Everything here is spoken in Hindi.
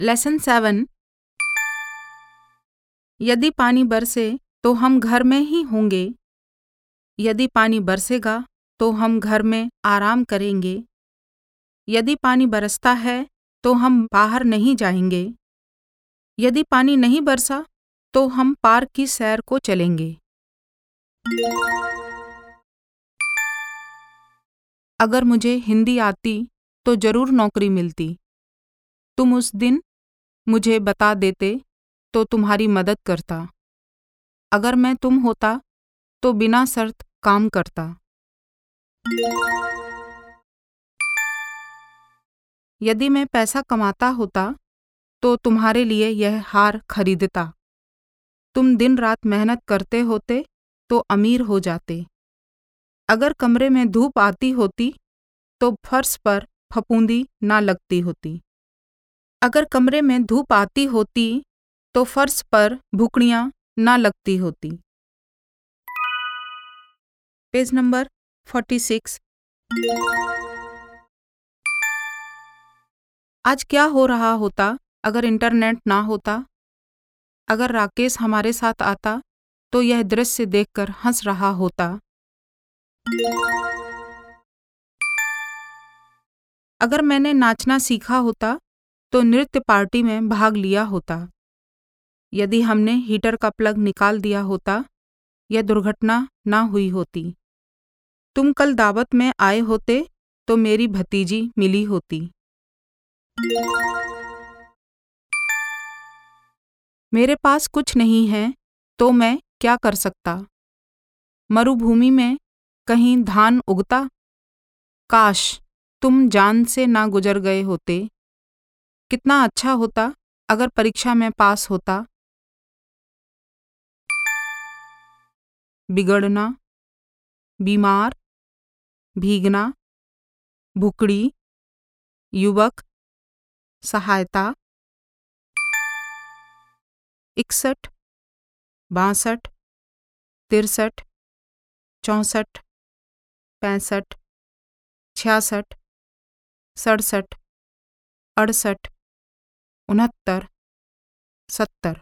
लेसन सेवन यदि पानी बरसे तो हम घर में ही होंगे। यदि पानी बरसेगा तो हम घर में आराम करेंगे। यदि पानी बरसता है तो हम बाहर नहीं जाएँगे। यदि पानी नहीं बरसा तो हम पार्क की सैर को चलेंगे। अगर मुझे हिंदी आती तो ज़रूर नौकरी मिलती। तुम उस दिन मुझे बता देते तो तुम्हारी मदद करता। अगर मैं तुम होता तो बिना शर्त काम करता। यदि मैं पैसा कमाता होता तो तुम्हारे लिए यह हार खरीदता। तुम दिन रात मेहनत करते होते तो अमीर हो जाते। अगर कमरे में धूप आती होती तो फर्श पर फपूंदी ना लगती होती। अगर कमरे में धूप आती होती तो फर्श पर भुकड़ियाँ ना लगती होती। Page number forty six. आज क्या हो रहा होता अगर इंटरनेट ना होता? अगर राकेश हमारे साथ आता तो यह दृश्य देखकर हंस रहा होता। अगर मैंने नाचना सीखा होता तो नृत्य पार्टी में भाग लिया होता। यदि हमने हीटर का प्लग निकाल दिया होता यह दुर्घटना ना हुई होती। तुम कल दावत में आए होते तो मेरी भतीजी मिली होती। मेरे पास कुछ नहीं है तो मैं क्या कर सकता? मरुभूमि में कहीं धान उगता? काश तुम जान से ना गुजर गए होते। कितना अच्छा होता अगर परीक्षा में पास होता। बिगड़ना, बीमार, भीगना, भुकड़ी, युवक, सहायता। इकसठ, बासठ, तिरसठ, चौंसठ। पैंसठ छियासठ सड़सठ अड़सठ उनहत्तर सत्तर।